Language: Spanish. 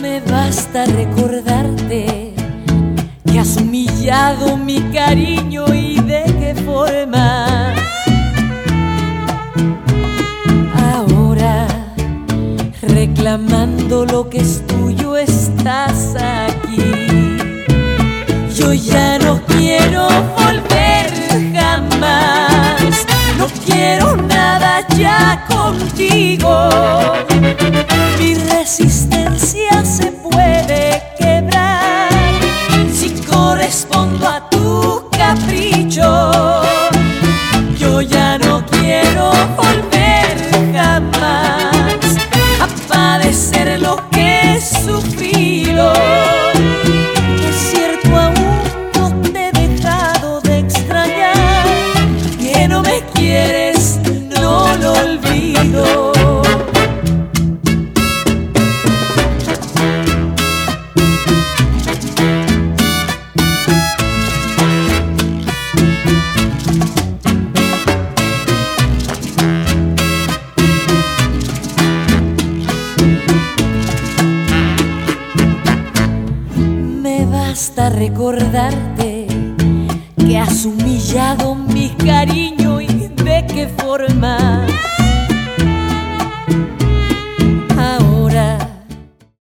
Me basta recordarte que has humillado mi cariño y de qué forma. Ahora, reclamando lo que es tuyo, estás aquí. Yo ya no quiero volver jamás, no quiero nada ya contigo. Correspondo a tu capricho. Yo ya no quiero volver jamás a padecer lo que he sufrido. Es cierto, aún no te he dejado de extrañar. Que no me quieres, no lo olvido. Basta recordarte que has humillado mi cariño y de qué forma.